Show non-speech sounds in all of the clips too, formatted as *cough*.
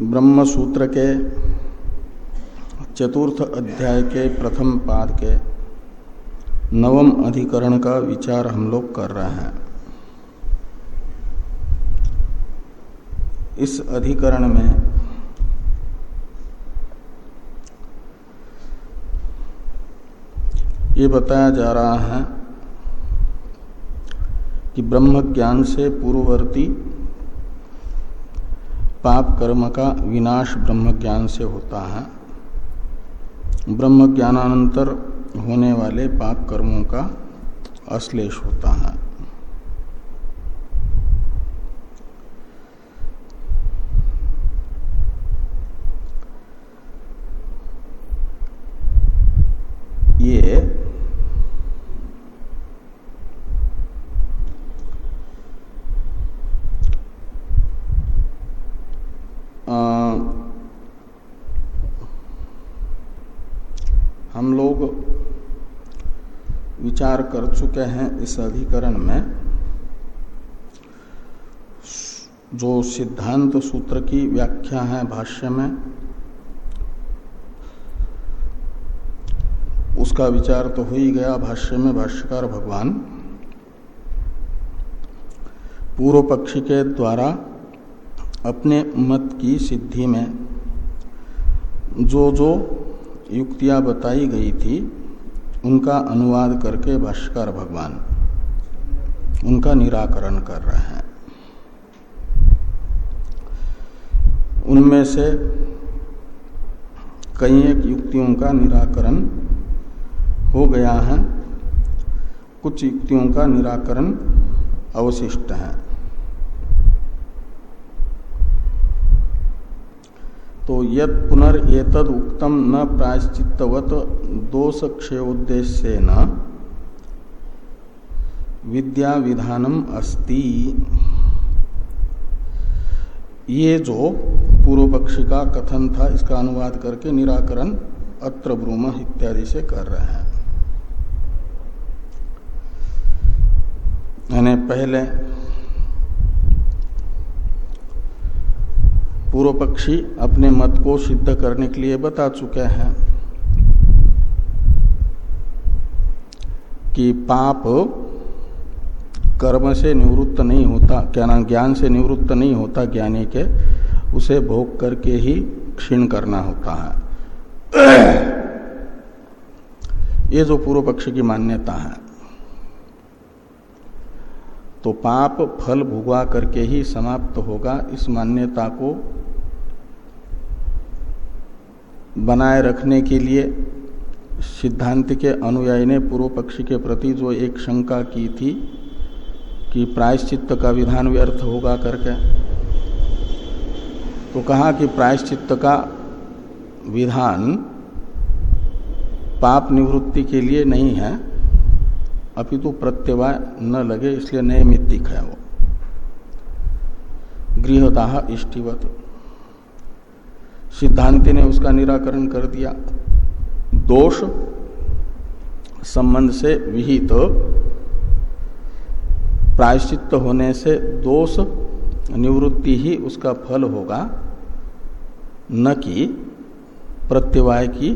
ब्रह्म सूत्र के चतुर्थ अध्याय के प्रथम पाद के नवम अधिकरण का विचार हम लोग कर रहे हैं। इस अधिकरण में ये बताया जा रहा है कि ब्रह्म ज्ञान से पूर्ववर्ती पाप कर्म का विनाश ब्रह्म ज्ञान से होता है। ब्रह्म ज्ञानानंतर होने वाले पाप कर्मों का अश्लेष होता है ये हम लोग विचार कर चुके हैं इस अधिकरण में। जो सिद्धांत सूत्र की व्याख्या है भाष्य में, उसका विचार तो हो ही गया भाष्य में, भाष्यकार भगवान। पूर्व पक्षी के द्वारा अपने मत की सिद्धि में जो जो युक्तियाँ बताई गई थी उनका अनुवाद करके भाष्कर भगवान उनका निराकरण कर रहे हैं। उनमें से कई एक युक्तियों का निराकरण हो गया है। कुछ युक्तियों का निराकरण अवशिष्ट है। तो यद पुनर्तद उक्तम न प्रायश्चितवत दोष क्षयोद्देश्य न विद्या विधानम अस्ति। ये जो पूर्व पक्षी का कथन था, इसका अनुवाद करके निराकरण अत्र ब्रूम इत्यादि से कर रहे हैं। यानी पहले पूर्व पक्षी अपने मत को सिद्ध करने के लिए बता चुके हैं कि पाप कर्म से निवृत्त नहीं होता, क्या नाम, ज्ञान से निवृत्त नहीं होता ज्ञानी के, उसे भोग करके ही क्षीण करना होता है। *clears throat* ये जो पूर्व पक्षी की मान्यता है तो पाप फल भुगवा करके ही समाप्त होगा इस मान्यता को बनाए रखने के लिए सिद्धांत के अनुयायी ने पूर्व पक्षी के प्रति जो एक शंका की थी कि प्रायश्चित्त का विधान व्यर्थ होगा करके तो कहा कि प्रायश्चित्त का विधान पाप निवृत्ति के लिए नहीं है, अपितु प्रत्यवाय न लगे, इसलिए नैमित्तिक है वो। गृहदाह इष्टिवत। सिद्धांति ने उसका निराकरण कर दिया। दोष संबंध से विहित तो प्रायश्चित होने से दोष निवृत्ति ही उसका फल होगा, न कि प्रत्यवाय की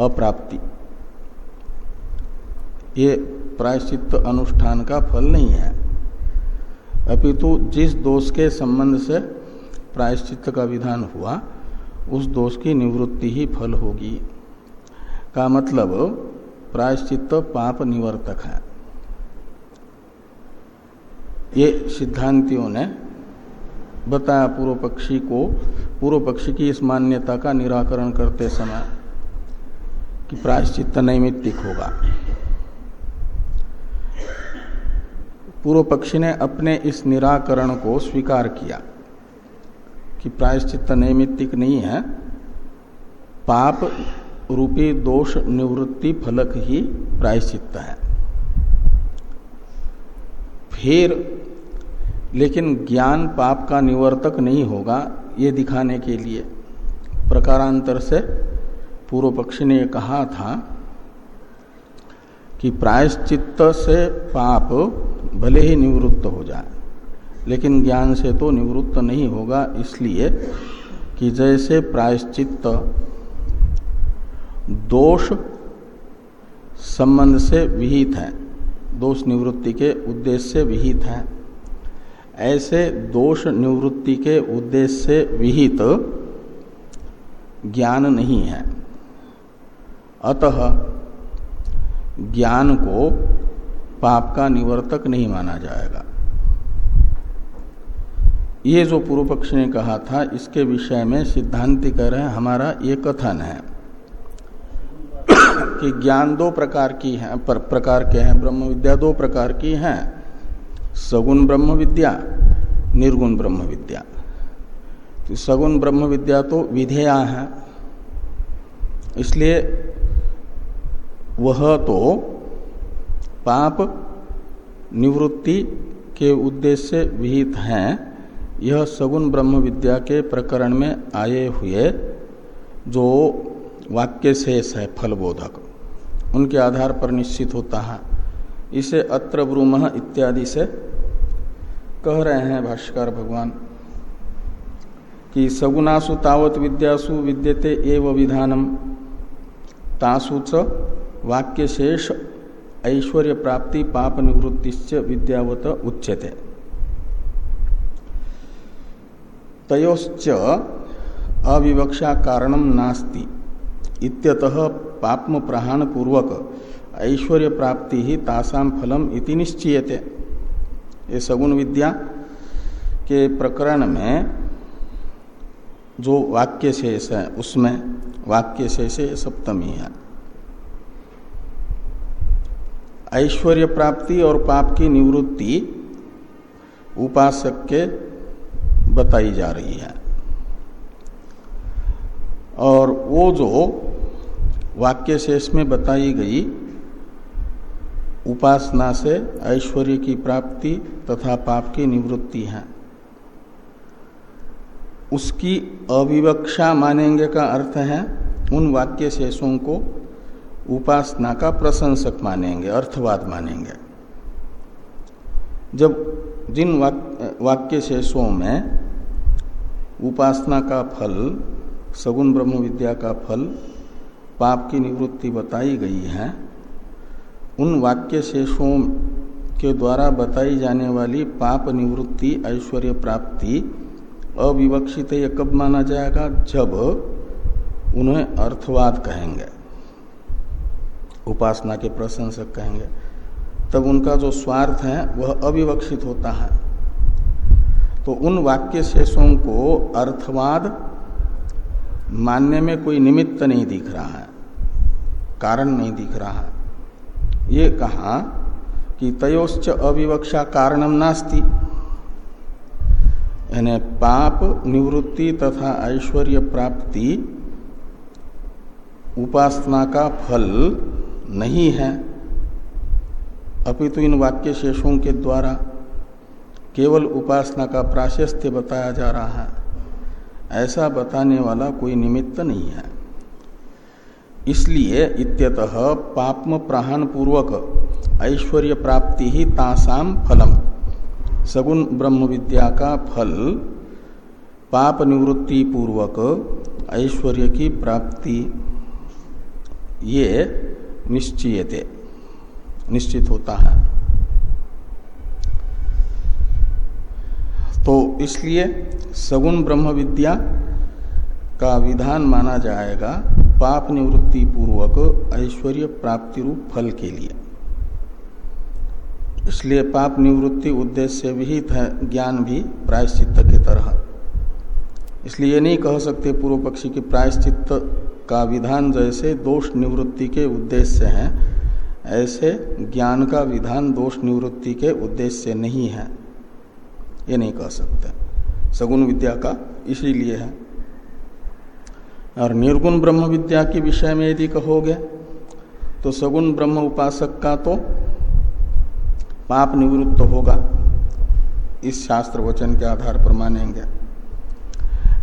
अप्राप्ति। ये प्रायश्चित अनुष्ठान का फल नहीं है। अपितु जिस दोष के संबंध से प्रायश्चित का विधान हुआ उस दोष की निवृत्ति ही फल होगी। का मतलब प्रायश्चित पाप निवर्तक है। ये सिद्धांतियों ने बताया पूर्व पक्षी को, पूर्व पक्षी की इस मान्यता का निराकरण करते समय कि प्रायश्चित नैमित्तिक होगा। पूर्व पक्षी ने अपने इस निराकरण को स्वीकार किया। कि प्रायश्चित नैमित्तिक नहीं है। पाप रूपी दोष निवृत्ति फलक ही प्रायश्चित है। फिर, लेकिन ज्ञान पाप का निवर्तक नहीं होगा ये दिखाने के लिए। प्रकारांतर से पूर्व पक्षी ने कहा था कि प्रायश्चित से पाप भले ही निवृत्त हो जाए। लेकिन ज्ञान से तो निवृत्त नहीं होगा इसलिए कि जैसे प्रायश्चित दोष संबंध से विहित है, दोष निवृत्ति के उद्देश्य से विहित है, ऐसे दोष निवृत्ति के उद्देश्य से विहित ज्ञान नहीं है। अतः ज्ञान को पाप का निवर्तक नहीं माना जाएगा। ये जो पूर्व पक्ष ने कहा था इसके विषय में सिद्धांति कह रहे हमारा ये कथन है *coughs* कि ज्ञान दो प्रकार की है पर, प्रकार के हैं ब्रह्म विद्या दो प्रकार की हैं। सगुण ब्रह्म विद्या निर्गुण ब्रह्म विद्या। तो सगुण ब्रह्म विद्या तो विधेया है इसलिए वह तो पाप निवृत्ति के उद्देश्य विहित हैं। यह सगुण ब्रह्म विद्या के प्रकरण में आए हुए जो वाक्य शेष है फलबोधक, उनके आधार पर निश्चित होता है। इसे अत्र ब्रूम इत्यादि से कह रहे हैं भाष्कर भगवान कि सगुणासु तावत विद्यासु विद्यते एव विधानम। तासु च वाक्य शेष ऐश्वर्य प्राप्ति पाप निवृत्ति विद्यावत उच्यते। तयोश्च अविवक्षा कारणम नास्ति। इत्यतः पापम प्रहाण पूर्वक ऐश्वर्य प्राप्ति ही तासाम फलम इति निश्चयते। ये सगुण विद्या के प्रकरण में जो वाक्य शेष है, उसमें वाक्य शेष सप्तमी है। ऐश्वर्य प्राप्ति और पाप की निवृत्ति उपासक के बताई जा रही है। और वो जो वाक्य शेष में बताई गई उपासना से ऐश्वर्य की प्राप्ति तथा पाप की निवृत्ति है। उसकी अविवक्षा मानेंगे का अर्थ है, उन वाक्य शेषों को उपासना का प्रशंसक मानेंगे, अर्थवाद मानेंगे। जब जिन वाक्य शेषों में उपासना का फल, सगुण ब्रह्म विद्या का फल, पाप की निवृत्ति बताई गई है, उन वाक्य शेषों के द्वारा बताई जाने वाली पाप निवृत्ति, ऐश्वर्य प्राप्ति, अविवक्षित यह कब माना जाएगा जब उन्हें अर्थवाद कहेंगे, उपासना के प्रशंसक कहेंगे। तब उनका जो स्वार्थ है, वह अविवक्षित होता है। तो उन वाक्य शेषों को अर्थवाद मानने में कोई निमित्त नहीं दिख रहा है, कारण नहीं दिख रहा है। ये कहा कि तयोश्च अविवक्षा कारणम नास्ति। यानी पाप, निवृत्ति तथा ऐश्वर्य प्राप्ति उपासना का फल नहीं है। अपितु इन वाक्य शेषों के द्वारा केवल उपासना का प्राशस्त्य बताया जा रहा है। ऐसा बताने वाला कोई निमित्त नहीं है। इसलिए इत्यतः पापम प्राण पूर्वक ऐश्वर्य प्राप्ति ही तासाम फलम। सगुण ब्रह्म विद्या का फल पाप निवृत्ति पूर्वक ऐश्वर्य की प्राप्ति ये निश्चयते। निश्चित होता है। तो इसलिए सगुण ब्रह्म विद्या का विधान माना जाएगा पाप निवृत्ति पूर्वक ऐश्वर्य प्राप्ति रूप फल के लिए। इसलिए पाप निवृत्ति उद्देश्य विहित है, ज्ञान भी प्रायश्चित की तरह। इसलिए नहीं कह सकते पूर्व पक्षी की प्रायश्चित का विधान जैसे दोष निवृत्ति के उद्देश्य है ऐसे ज्ञान का विधान दोष निवृत्ति के उद्देश्य से नहीं है। ये नहीं कह सकते। सगुण विद्या का इसीलिए है। और निर्गुण ब्रह्म विद्या के विषय में यदि कहोगे तो सगुण ब्रह्म उपासक का तो पाप निवृत्त होगा। इस शास्त्र वचन के आधार पर मानेंगे।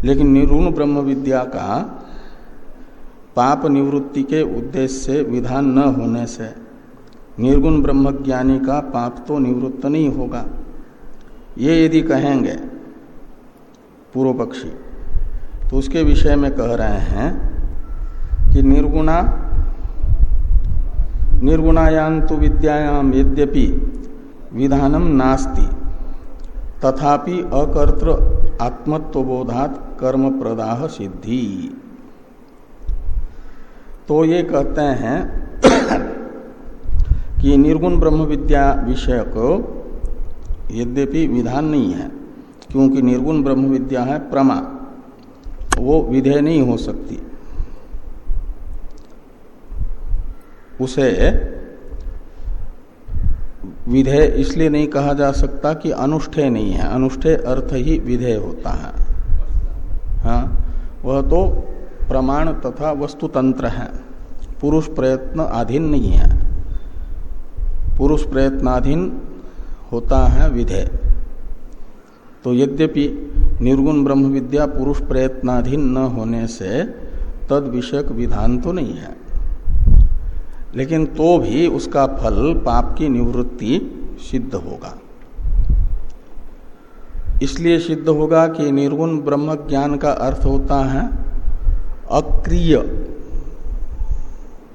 लेकिन निर्गुण ब्रह्म विद्या का पाप निवृत्ति के उद्देश्य से विधान न होने से निर्गुण ब्रह्मज्ञानी का पाप तो निवृत्त नहीं होगा। ये यदि कहेंगे पूर्व पक्षी तो उसके विषय में कह रहे हैं कि निर्गुणा निर्गुणायान तो विद्यायाम यद्यपि विधानम नास्ति, तथापि अकर्तृ आत्मत्वबोधात कर्म प्रदाह सिद्धि। तो ये कहते हैं कि निर्गुण ब्रह्म विद्या विषय को यद्यपि विधान नहीं है, क्योंकि निर्गुण ब्रह्म विद्या है प्रमा, वो विधेय नहीं हो सकती। उसे विधेय इसलिए नहीं कहा जा सकता कि अनुष्ठेय नहीं है, अनुष्ठेय अर्थ ही विधेय होता है। हाँ वह तो प्रमाण तथा वस्तुतंत्र है, पुरुष प्रयत्न अधीन नहीं है। पुरुष प्रयत्नाधीन होता है विधेय। तो यद्यपि निर्गुण ब्रह्म विद्या पुरुष प्रयत्नाधीन न होने से तद विषयक विधान तो नहीं है। लेकिन तो भी उसका फल पाप की निवृत्ति सिद्ध होगा। इसलिए सिद्ध होगा कि निर्गुण ब्रह्म ज्ञान का अर्थ होता है अक्रिय।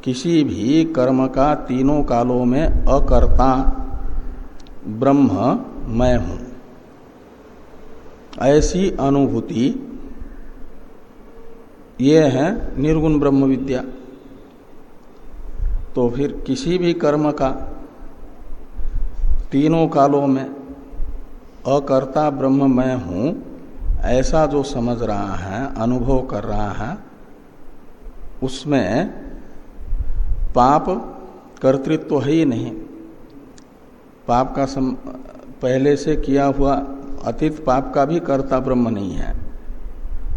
किसी भी कर्म का तीनों कालों में अकर्ता ब्रह्म मैं हूँ। ऐसी अनुभूति, ये है निर्गुण ब्रह्म विद्या। तो फिर किसी भी कर्म का तीनों कालों में अकर्ता ब्रह्म मैं हूँ, ऐसा जो समझ रहा है, अनुभव कर रहा है, उसमें पाप कर्तृत्व तो है ही नहीं। पाप का सम, पहले से किया हुआ अतीत पाप का भी कर्ता ब्रह्म नहीं है।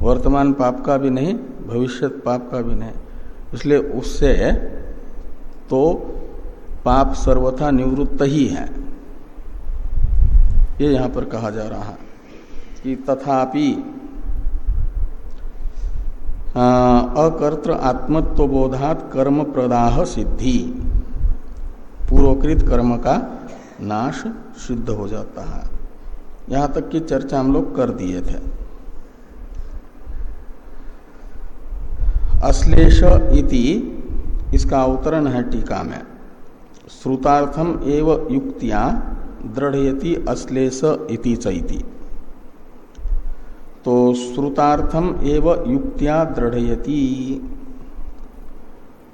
वर्तमान पाप का भी नहीं भविष्य पाप का भी नहीं। इसलिए उससे तो पाप सर्वथा निवृत्त ही है। ये यहाँ पर कहा जा रहा है कि तथापि अकर्तृ आत्मत्व बोधात कर्म प्रदाह सिद्धि। पूर्वकृत कर्म का नाश सिद्ध हो जाता है। यहाँ तक की चर्चा हम लोग कर दिए थे। अश्लेष इति, इसका अवतरण है टीका में। श्रुतार्थम एव युक्तिया दृढ़यति अश्लेष इति चैति। तो श्रुतार्थम एव युक्तिया दृढ़यति।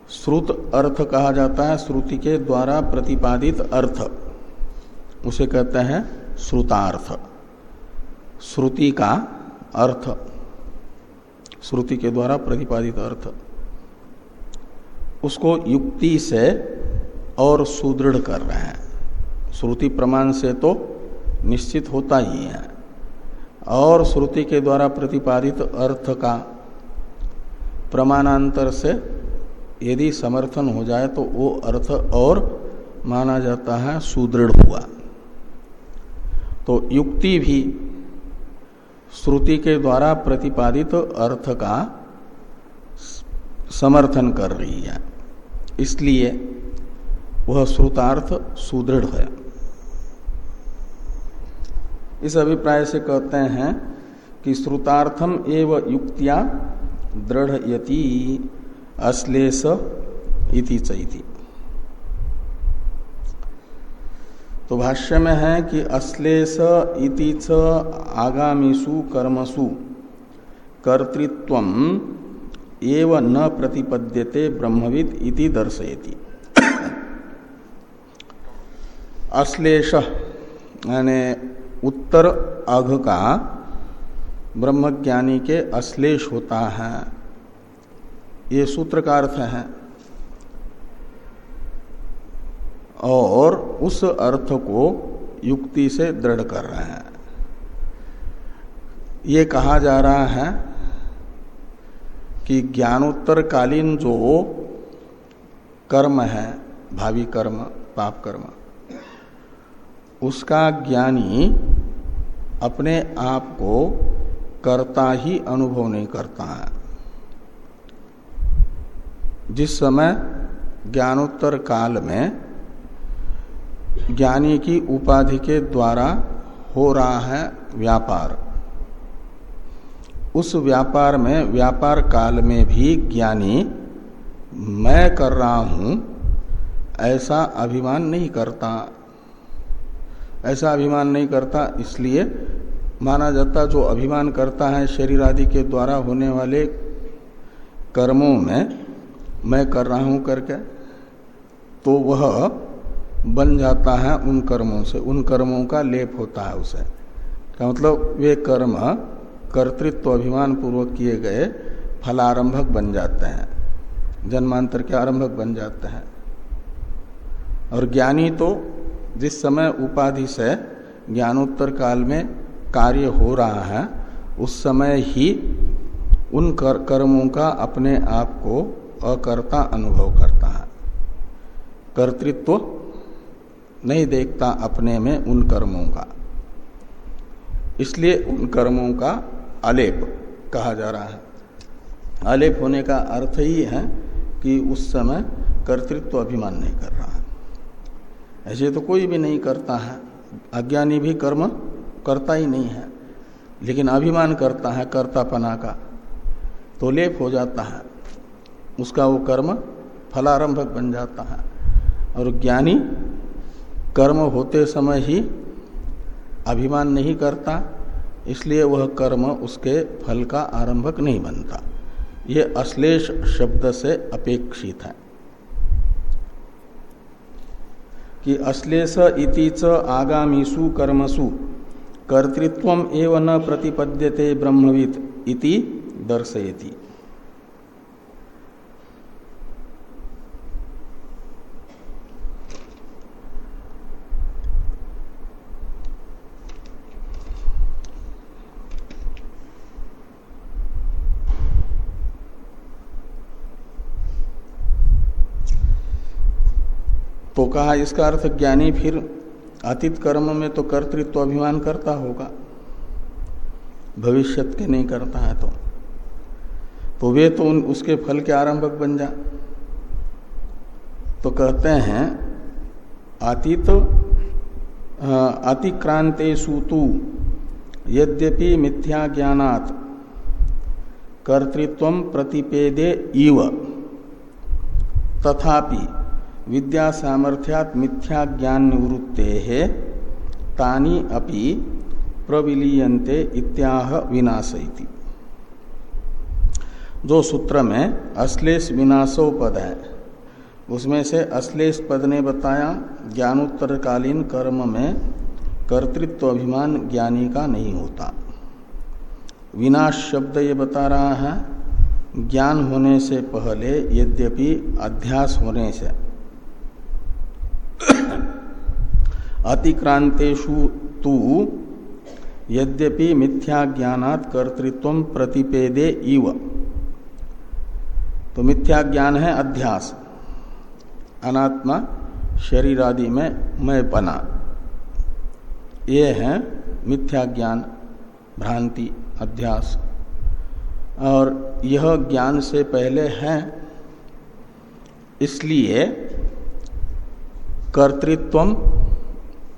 श्रुत अर्थ कहा जाता है, श्रुति के द्वारा प्रतिपादित अर्थ। उसे कहते हैं श्रुतार्थ। श्रुति का अर्थ। श्रुति के द्वारा प्रतिपादित अर्थ। उसको युक्ति से और सुदृढ़ कर रहे हैं। श्रुति प्रमाण से तो निश्चित होता ही है। और श्रुति के द्वारा प्रतिपादित अर्थ का प्रमाणांतर से यदि समर्थन हो जाए तो वो अर्थ और माना जाता है सुदृढ़ हुआ। तो युक्ति भी श्रुति के द्वारा प्रतिपादित अर्थ का समर्थन कर रही है। इसलिए वह श्रुतार्थ सुदृढ़ है। इस अभिप्राय से कहते हैं कि श्रुतार्थम एव युक्तिया दृढ़ यति अश्लेष इति चैति। तो भाष्य में है कि अश्लेष इति च आगामीसु कर्मसु कर्तृत्व एव न प्रतिपद्यते ब्रह्मविद इति दर्शयति। अश्लेष, यानी उत्तर अघ का ब्रह्मज्ञानी के अश्लेष होता है। ये सूत्र का अर्थ है। और उस अर्थ को युक्ति से दृढ़ कर रहे हैं। ये कहा जा रहा है कि ज्ञानोत्तर कालीन जो कर्म है, भावी कर्म, पाप कर्म उसका ज्ञानी अपने आप को करता ही अनुभव नहीं करता है। जिस समय ज्ञानोत्तर काल में ज्ञानी की उपाधि के द्वारा हो रहा है व्यापार, उस व्यापार में, व्यापार काल में भी ज्ञानी, मैं कर रहा हूँ, ऐसा अभिमान नहीं करता। ऐसा अभिमान नहीं करता, इसलिए माना जाता जो अभिमान करता है शरीर आदि के द्वारा होने वाले कर्मों में, मैं कर रहा हूँ करके तो वह बन जाता है उन कर्मों से, उन कर्मों का लेप होता है उसे। का मतलब? वे कर्म कर्तृत्व अभिमान पूर्वक किए गए फलारंभक बन जाते हैं, जन्मांतर के आरंभक बन जाते हैं। और ज्ञानी तो जिस समय उपाधि से ज्ञानोत्तर काल में कार्य हो रहा है उस समय ही उन कर, कर्मों का अपने आप को अकर्ता अनुभव करता है। कर्तृत्व नहीं देखता अपने में उन कर्मों का। इसलिए उन कर्मों का अलेप कहा जा रहा है। अलेप होने का अर्थ ही है कि उस समय कर्तृत्व अभिमान नहीं कर रहा। ऐसे तो कोई भी नहीं करता है। अज्ञानी भी कर्म करता ही नहीं है, लेकिन अभिमान करता है कर्तापना का तो लेप हो जाता है। उसका वो कर्म फलारंभक बन जाता है। और ज्ञानी कर्म होते समय ही अभिमान नहीं करता, इसलिए वह कर्म उसके फल का आरंभक नहीं बनता। ये अश्लेष शब्द से अपेक्षित है। कि अश्लेष इति च आगामीसु कर्मसु कर्तृत्व एवं न प्रतिपद्यते ब्रह्मविद इति दर्शयति। तो कहा, इसका अर्थ ज्ञानी फिर अतीत कर्म में तो कर्तृत्व अभिमान करता होगा। भविष्य के नहीं करता है तो। तो वे तो उन, उसके फल के आरंभक बन जा। तो कहते हैं, अतीत अतिक्रांते सूतु यद्यपि मिथ्या ज्ञानात, कर्तृत्व प्रतिपेदे इव, तथापि विद्या सामर्थ्यात मिथ्या ज्ञान निवृत्ते तानी अपि प्रविलीयंते इत्याह विनाशयति जो सूत्र में अश्लेष विनाशो पद है, उसमें से अश्लेष पद ने बताया, ज्ञानोत्तरकालीन कर्म में कर्तृत्व अभिमान ज्ञानी का नहीं होता। विनाश शब्द ये बता रहा है, ज्ञान होने से पहले यद्यपि अध्यास होने से अतिक्रांतेषु तु यद्यपि मिथ्या ज्ञानात कर्तृत्व प्रतिपेदे इव। तो मिथ्या ज्ञान है अध्यास। अनात्मा शरीर आदि में मैं बना ये है मिथ्या ज्ञान भ्रांति, अध्यास। और यह ज्ञान से पहले है, इसलिए कर्तृत्व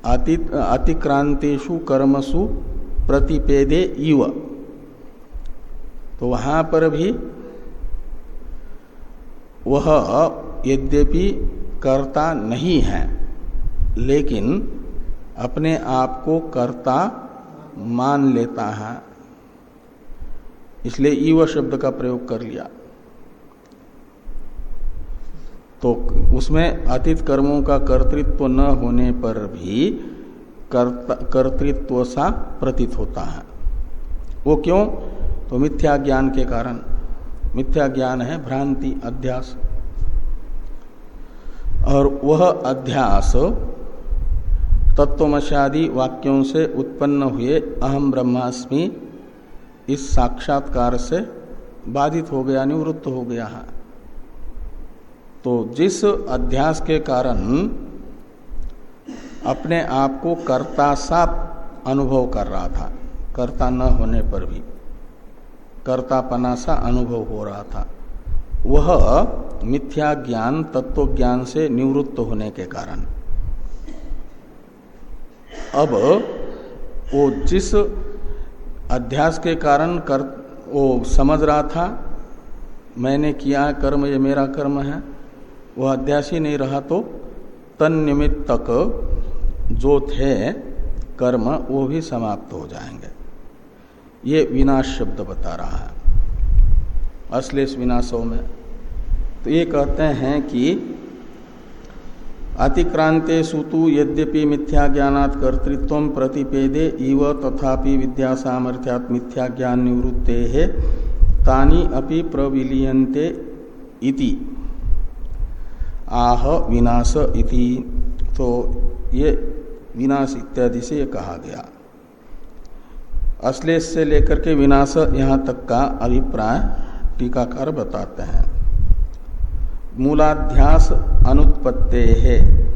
अतिक्रांतेषु कर्मसु प्रतिपेदे इव। तो वहाँ पर भी वह यद्यपि कर्ता नहीं है, लेकिन अपने आप को कर्ता मान लेता है। इसलिए ईव शब्द का प्रयोग कर लिया। तो उसमें अतीत कर्मों का कर्तृत्व न होने पर भी कर्तृत्व सा प्रतीत होता है। वो क्यों? तो मिथ्या ज्ञान के कारण। मिथ्या ज्ञान है भ्रांति, अध्यास। और वह अध्यास तत्वमशादी वाक्यों से उत्पन्न हुए अहम ब्रह्मास्मि इस साक्षात्कार से बाधित हो गया, निवृत्त हो गया है। तो जिस अध्यास के कारण अपने आप को कर्ता सा अनुभव कर रहा था, कर्ता न होने पर भी, कर्तापना सा अनुभव हो रहा था, वह मिथ्या ज्ञान तत्व ज्ञान से निवृत्त होने के कारण। अब वो जिस अध्यास के कारण कर, वो समझ रहा था, मैंने किया, कर्म ये मेरा कर्म है वह अध्यासी नहीं रहा तो तन निमित्तक जो थे कर्म, वो भी समाप्त हो जाएँगे। ये विनाश शब्द बता रहा है। अश्लेष विनाशों में। तो ये कहते हैं कि अतिक्रांते सुतु यद्यपि मिथ्या ज्ञानात् कर्तृत्व प्रतिपेदे इव तथापि विद्या सामर्थ्यात मिथ्या ज्ञान निवृत्ते तानी अपि प्रविलीयन्ते इति। आह विनाश इति। तो ये विनाश इत्यादि से ये कहा गया। अश्लेष से लेकर के विनाश यहाँ तक का अभिप्राय टीकाकार बताते हैं। मूलाध्यास अनुत्पत्ते है।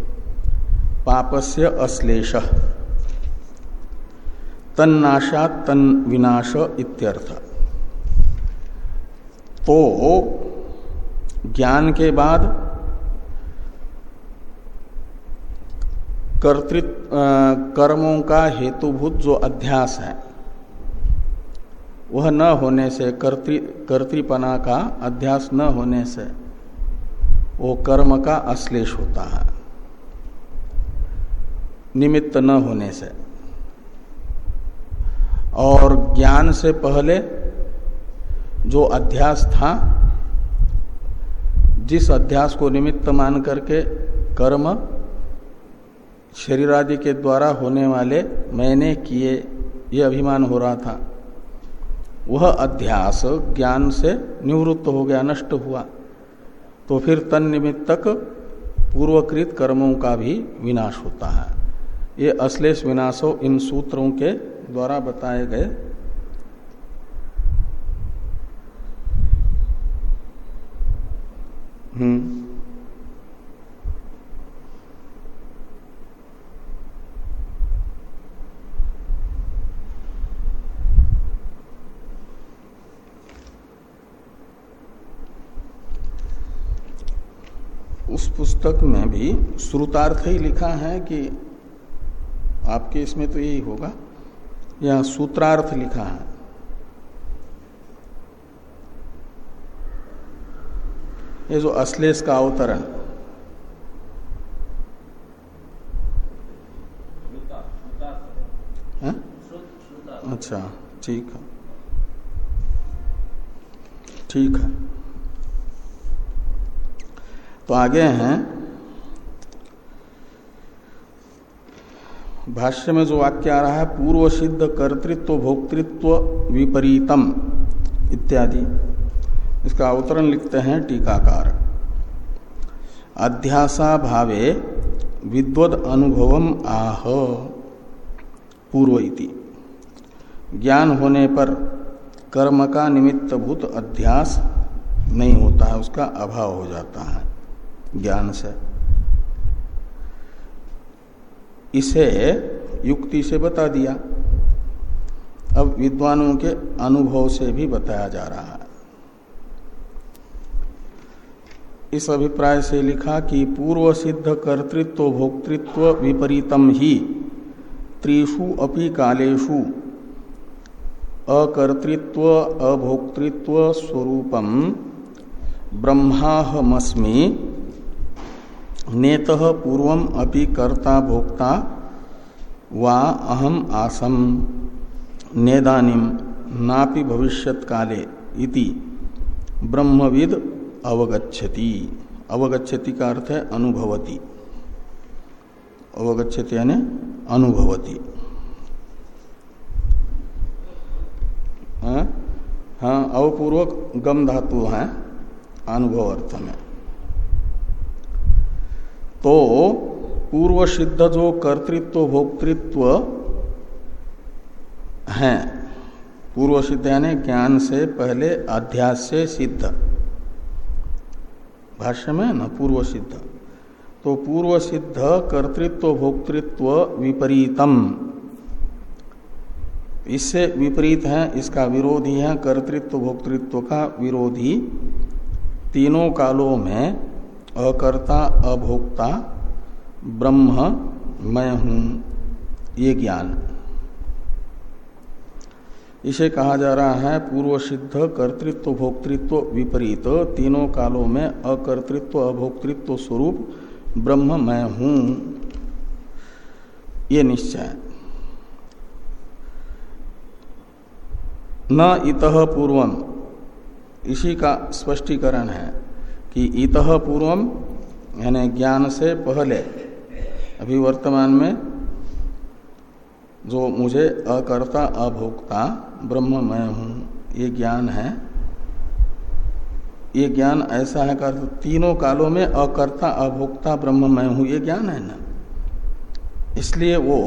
पापस्य अश्लेष। तन्नाशा तन विनाश इत्यर्थ। तो ज्ञान के बाद कर्तृत्व कर्मों का हेतुभूत जो अध्यास है, वह न होने से, कर्तृ, कर्तृपना का अध्यास न होने से, वो कर्म का अश्लेष होता है। निमित्त न होने से। और ज्ञान से पहले जो अध्यास था, जिस अध्यास को निमित्त मान करके कर्म शरीर आदि के द्वारा होने वाले मैंने किए, ये अभिमान हो रहा था। वह अध्यास ज्ञान से निवृत्त हो गया, नष्ट हुआ। तो फिर तन निमित्तक पूर्वकृत कर्मों का भी विनाश होता है। ये अश्लेष विनाशो इन सूत्रों के द्वारा बताए गए। हम्म। उस पुस्तक में भी श्रुतार्थ ही लिखा है कि आपके इसमें तो यही होगा। या सूत्रार्थ लिखा है। ये जो अश्लेष का अवतरण है? अच्छा ठीक है। ठीक है। तो आगे हैं। भाष्य में जो वाक्य आ रहा है, पूर्व सिद्ध कर्तृत्व, भोक्तृत्व, विपरीतम इत्यादि। इसका अवतरण लिखते हैं टीकाकार। अध्यासा भावे विद्वद अनुभवम आह। पूर्व ज्ञान होने पर कर्म का निमित्तभूत अध्यास नहीं होता है, उसका अभाव हो जाता है। ज्ञान से। इसे युक्ति से बता दिया। अब विद्वानों के अनुभव से भी बताया जा रहा है। इस अभिप्राय से लिखा कि पूर्व सिद्ध कर्तृत्व भोक्तृत्व विपरीतम ही त्रिषु अपि कालेषु अकर्तृत्व अभोक्तृत्व स्वरूपम ब्रह्माहमस्मी नेत पूर्व अपि कर्ता भोक्ता वा अहम आसम। नेदानिम नापि भविष्यत काले इति ब्रह्मविद अवगच्छति। अवगच्छति का अर्थ है अनुभवती। अवगच्छति यानी अनुभवती। हाँ, हाँ अवपूर्वक गम धातु है अनुभव अर्थ में। तो पूर्व सिद्ध जो कर्तृत्व, भोक्तृत्व है पूर्व सिद्ध यानी ज्ञान से पहले अध्यास से सिद्ध। भाष्य में न पूर्व सिद्ध तो पूर्व सिद्ध कर्तृत्व, भोक्तृत्व विपरीतम। इससे विपरीत है, इसका विरोधी है, कर्तृत्व, भोक्तृत्व का विरोधी। तीनों कालों में अकर्ता, अभोक्ता, ब्रह्म, मैं हूँ, ये ज्ञान। इसे कहा जा रहा है पूर्व सिद्ध कर्तृत्व, भोक्तृत्व विपरीत, तीनों कालों में अकर्तृत्व, अभोक्तृत्व स्वरूप, ब्रह्म, मैं हूँ। ये निश्चय न इत पूर्वम। इसी का स्पष्टीकरण है। कि इत पूर्वम यानी ज्ञान से पहले अभी वर्तमान में जो मुझे अकर्ता अभोक्ता ब्रह्म मैं हूँ, ये ज्ञान है। ये ज्ञान ऐसा है कर तीनों कालों में अकर्ता अभोक्ता ब्रह्म मैं हूँ, ये ज्ञान है ना? इसलिए वो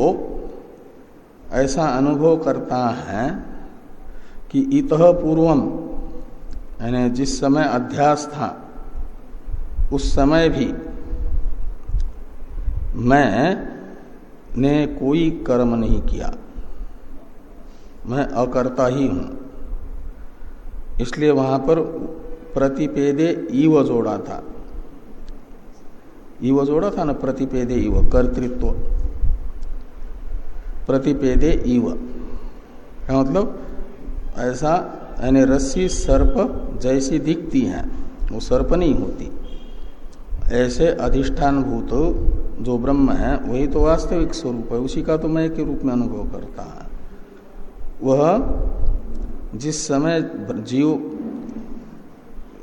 ऐसा अनुभव करता है कि इत पूर्वम यानी जिस समय अध्यास था उस समय भी मैं ने कोई कर्म नहीं किया। मैं अकर्ता ही हूँ। इसलिए वहाँ पर प्रतिपेदे ईव जोड़ा था। ईव जोड़ा था ना? प्रतिपेदे ईव, कर्तृत्व। प्रतिपेदे ईव। मतलब? ऐसा, यानी रस्सी सर्प जैसी दिखती है, वो सर्प नहीं होती। ऐसे अधिष्ठान भूत जो ब्रह्म है, वही तो वास्तविक स्वरूप है। उसी का तो मैं के रूप में अनुभव करता है। वह जिस समय जीव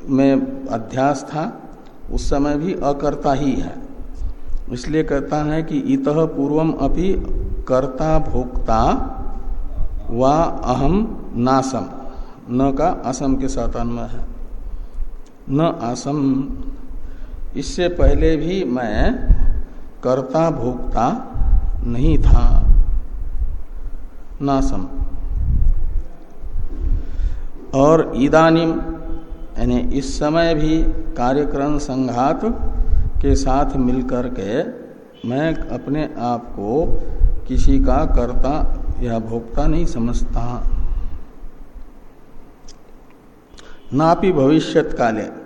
में अध्यास था, उस समय भी अकर्ता ही है। इसलिए कहता है कि इत पूर्वम अपि कर्ता भोक्ता व अहम नासम। न का असम के साथ अन्वय है। न आसम इससे पहले भी मैं कर्ता भोक्ता नहीं था। नासम। और इदानिम, यानी इस समय भी कार्यक्रम संघात के साथ मिलकर के मैं अपने आप को किसी का कर्ता या भोक्ता नहीं समझता। नापि भविष्यत काले।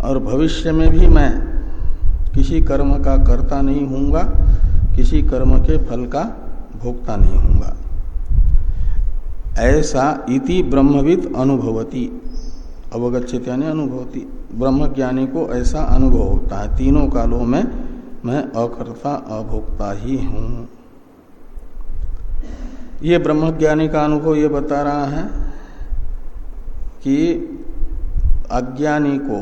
और भविष्य में भी मैं किसी कर्म का कर्ता नहीं हूँगा, किसी कर्म के फल का भोक्ता नहीं हूँगा। ऐसा इति ब्रह्मविद अनुभवती अवगछित यानी अनुभवती। ब्रह्म ज्ञानी को ऐसा अनुभव होता है। तीनों कालों में मैं अकर्ता, अभोक्ता ही हूँ। ये ब्रह्मज्ञानी का अनुभव ये बता रहा है कि अज्ञानी को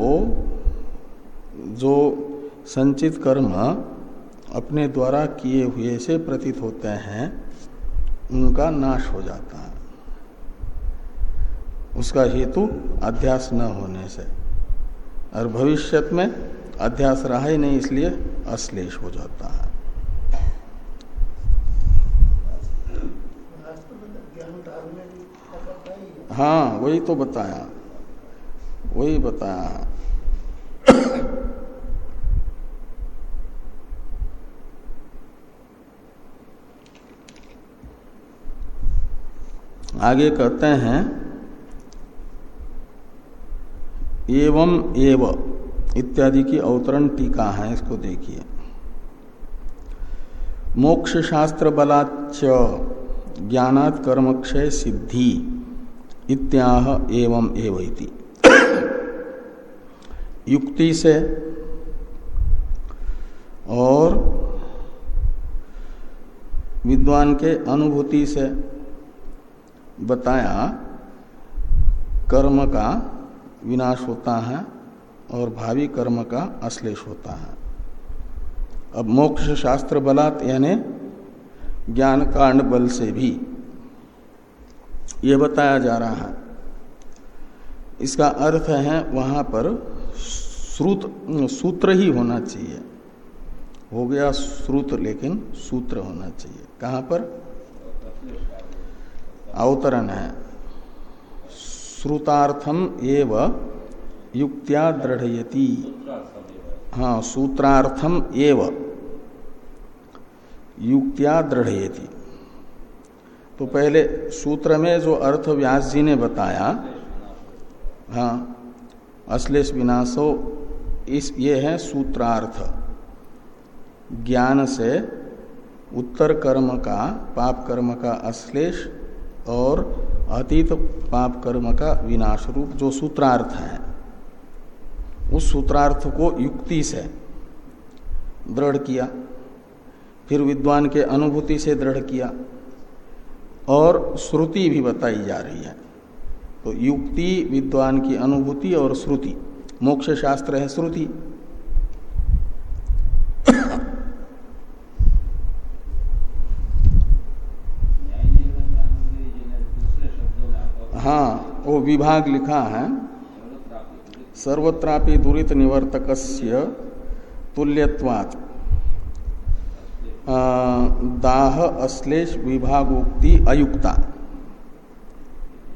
जो संचित कर्म अपने द्वारा किए हुए से प्रतीत होते हैं, उनका नाश हो जाता है। उसका हेतु अध्यास न होने से। और भविष्यत में अध्यास रहा ही नहीं, इसलिए अश्लेष हो जाता है। हाँ वही तो बताया। वही बताया। *coughs* आगे कहते हैं, एवं एव, इत्यादि की अवतरण टीका है, इसको देखिए। मोक्ष शास्त्र बलाच ज्ञानात कर्मक्षय सिद्धि इत्याह एवं एवं युक्ति से और विद्वान के अनुभूति से बताया कर्म का विनाश होता है और भावी कर्म का अश्लेष होता है। अब मोक्ष शास्त्र बलात् यानी ज्ञान कांड बल से भी ये बताया जा रहा है। इसका अर्थ है वहाँ पर श्रुत, सूत्र ही होना चाहिए। हो गया श्रुत, लेकिन सूत्र होना चाहिए। कहाँ पर? अवतरण है। श्रुतार्थम एव युक्त्या दृढ़यति। हाँ सूत्रार्थम एव युक्त्या दृढ़यति। तो पहले सूत्र में जो अर्थ व्यास जी ने बताया हाँ अश्लेष विनाशो, इस ये है सूत्रार्थ। ज्ञान से उत्तर कर्म का, पाप कर्म का अश्लेष और अतीत पाप कर्म का विनाश रूप जो सूत्रार्थ है। उस सूत्रार्थ को युक्ति से दृढ़ किया, फिर विद्वान के अनुभूति से दृढ़ किया और श्रुति भी बताई जा रही है। तो युक्ति, विद्वान की अनुभूति और श्रुति। मोक्ष शास्त्र है श्रुति। हाँ वो विभाग लिखा है। सर्वत्रापि दुरित निवर्तक तुल्यवात दाह, अश्लेष, विभागोक्ति, अयुक्ता।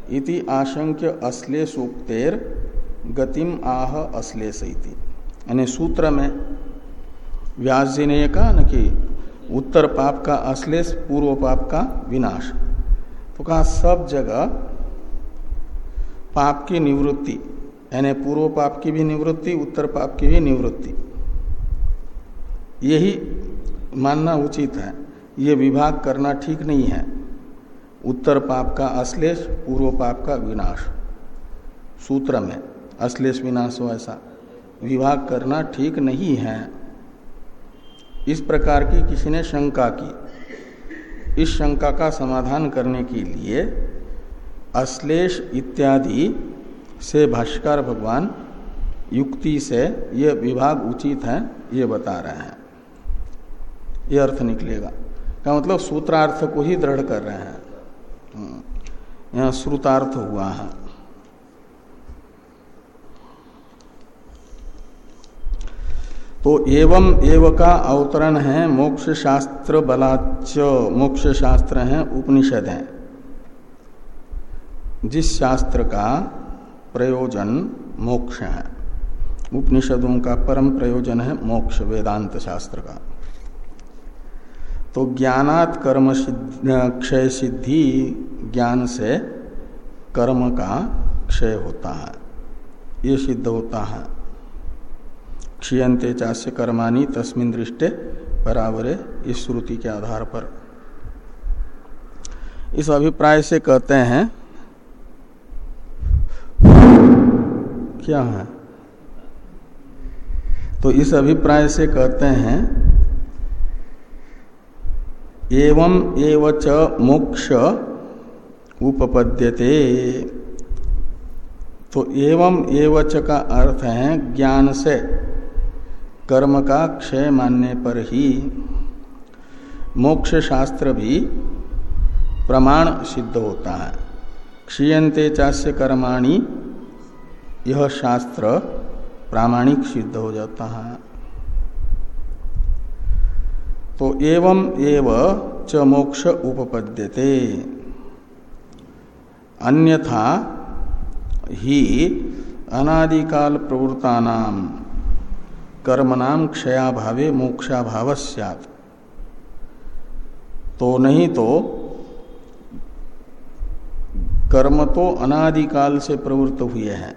इति आशंक्य अश्लेषोक्तेर गतिम आह असले अश्लेष यानी सूत्र में व्यास जी ने यह कहा न कि उत्तर पाप का अश्लेष पूर्व पाप का विनाश। तो कहा सब जगह पाप की निवृत्ति, यानी पूर्व पाप की भी निवृत्ति, उत्तर पाप की भी निवृत्ति। यही मानना उचित है। ये विभाग करना ठीक नहीं है। उत्तर पाप का अश्लेष, पूर्व पाप का विनाश। सूत्र में, अश्लेष विनाश हो ऐसा। विभाग करना ठीक नहीं है। इस प्रकार की किसी ने शंका की। इस शंका का समाधान करने के लिए अश्लेष इत्यादि से भाष्कर भगवान युक्ति से ये विभाग उचित है, ये बता रहे हैं। ये अर्थ निकलेगा। क्या मतलब सूत्रार्थ को ही दृढ़ कर रहे हैं। श्रुतार्थ हुआ है। तो एवं एव का अवतरण है मोक्ष शास्त्र बलाच मोक्ष शास्त्र है, उपनिषद है। जिस शास्त्र का प्रयोजन मोक्ष है, उपनिषदों का परम प्रयोजन है मोक्ष, वेदांत शास्त्र का। तो ज्ञानात कर्म क्षय सिद्धि ज्ञान से कर्म का क्षय होता है। ये सिद्ध होता है। क्षीयते चास्य कर्माणी तस्मिन दृष्टि बराबर इस श्रुति के आधार पर। इस अभिप्राय से कहते हैं, क्या है? तो इस अभिप्राय से कहते हैं एवं एवच मोक्ष उपपद्यते। तो एवं एवच का अर्थ है ज्ञान से। कर्म का क्षय मानने पर ही मोक्ष शास्त्र भी प्रमाण सिद्ध होता है। क्षीयते चास्य कर्माणी, यह शास्त्र प्रामाणिक सिद्ध हो जाता है। तो एवं एव च मोक्ष उपपद्यते। अन्यथा ही अनादिकाल प्रवृत्तानाम कर्मनाम क्षयाभावे मोक्षाभाव सैत तो नहीं तो कर्म तो अनादिकाल से प्रवृत्त हुए हैं।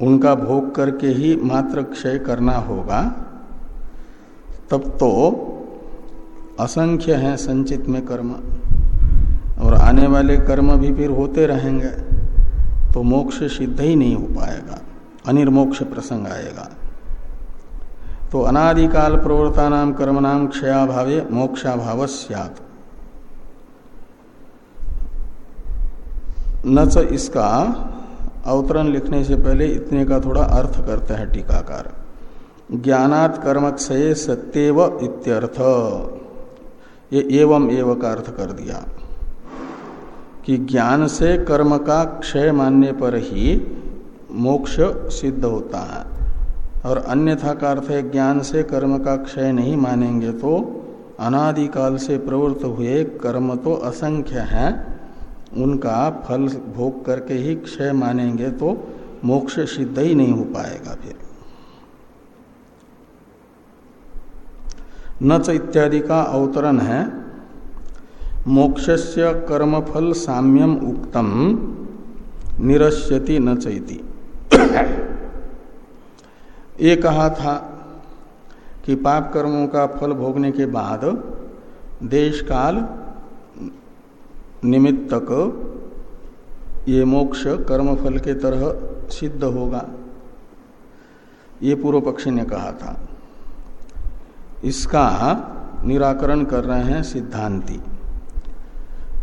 उनका भोग करके ही मात्र क्षय करना होगा। तब तो असंख्य है संचित में कर्म। और आने वाले कर्म भी फिर होते रहेंगे तो मोक्ष सिद्ध ही नहीं हो पाएगा, अनिर्मोक्ष प्रसंग आएगा। तो अनादिकाल प्रवृत्ता नाम कर्म नाम क्षयाभावे मोक्षाभाव सियात। न इसका अवतरण लिखने से पहले इतने का थोड़ा अर्थ करते हैं टीकाकार। ज्ञानात कर्मक्षय सत्यव इत्यर्थ। ये एवं एव का अर्थ कर दिया। कि ज्ञान से कर्म का क्षय मानने पर ही मोक्ष सिद्ध होता है। और अन्यथा का अर्थ है, ज्ञान से कर्म का क्षय नहीं मानेंगे तो अनादिकाल से प्रवृत्त हुए कर्म तो असंख्य हैं। उनका फल भोग करके ही क्षय मानेंगे तो मोक्ष सिद्ध ही नहीं हो पाएगा फिर। नच इत्यादि का अवतरण है। मोक्षस्य कर्मफल साम्यम उक्तम, निरस्यति न चैती *coughs* ये कहा था कि पाप कर्मों का फल भोगने के बाद देश काल निमित्त निमित्तक ये मोक्ष कर्मफल के तरह सिद्ध होगा। ये पूर्व पक्षी ने कहा था। इसका निराकरण कर रहे हैं सिद्धांति।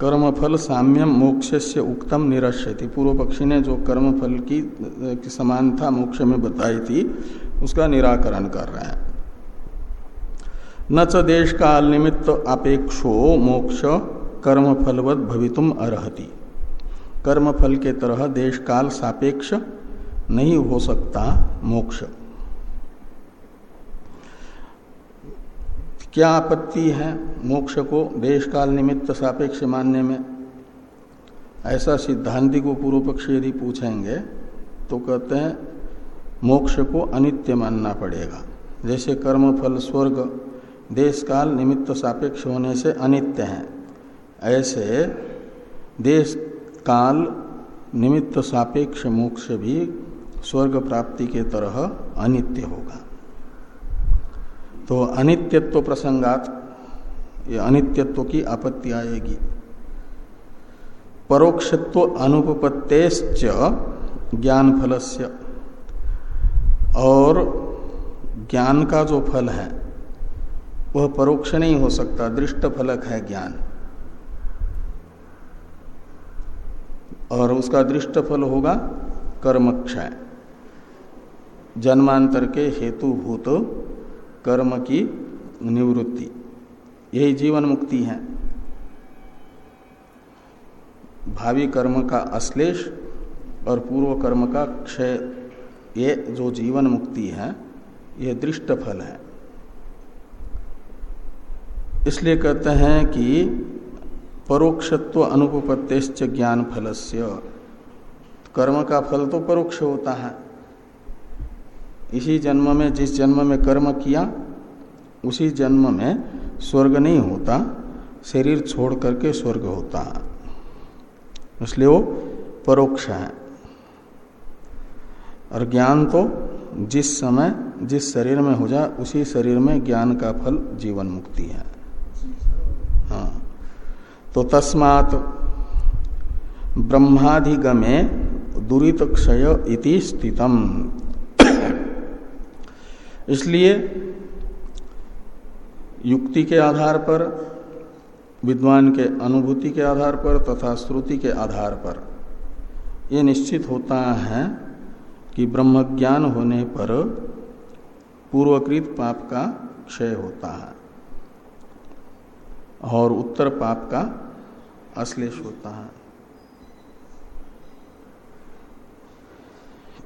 कर्मफल साम्यम मोक्ष से उक्तम निरश्यति पूर्व पक्षी ने जो कर्मफल की, की समानता मोक्ष में बताई थी उसका निराकरण कर रहे हैं। न च देश काल निमित्त अपेक्षो मोक्ष कर्मफलवत भवितुम अर्ति कर्मफल के तरह देश काल सापेक्ष नहीं हो सकता मोक्ष। क्या आपत्ति है मोक्ष को देश काल निमित्त सापेक्ष मानने में? ऐसा सिद्धांति को पूर्व पक्ष यदि पूछेंगे तो कहते हैं, मोक्ष को अनित्य मानना पड़ेगा। जैसे कर्म, फल, स्वर्ग देश काल निमित्त सापेक्ष होने से अनित्य हैं। ऐसे देश काल निमित्त सापेक्ष मोक्ष भी स्वर्ग प्राप्ति के तरह अनित्य होगा। तो अनित्यत्व प्रसंगात ये अनित्यत्व की आपत्ति आएगी। परोक्षत्व अनुपत्तेश्च ज्ञान फलस्य और ज्ञान का जो फल है, वह परोक्ष नहीं हो सकता, दृष्ट फलक है ज्ञान। और उसका दृष्ट फल होगा कर्मक्षय। जन्मांतर के हेतुभूत कर्म की निवृत्ति। यही जीवन मुक्ति है। भावी कर्म का अश्लेष और पूर्व कर्म का क्षय, ये जो जीवन मुक्ति है, ये दृष्ट फल है। इसलिए कहते हैं कि परोक्षत्व अनुपत्तिश्च ज्ञान फलस्य कर्म का फल तो परोक्ष होता है। इसी जन्म में, जिस जन्म में कर्म किया, उसी जन्म में स्वर्ग नहीं होता, शरीर छोड़ करके स्वर्ग होता। है इसलिए वो परोक्ष है। और ज्ञान तो जिस समय, जिस शरीर में हो जाए, उसी शरीर में ज्ञान का फल जीवन मुक्ति है। हाँ। तो तस्मात ब्रह्माधिगमे दुरीत क्षय इति स्थितम। इसलिए युक्ति के आधार पर, विद्वान के अनुभूति के आधार पर तथा श्रुति के आधार पर ये निश्चित होता है कि ब्रह्म ज्ञान होने पर पूर्वकृत पाप का क्षय होता है और उत्तर पाप का अश्लेष होता है।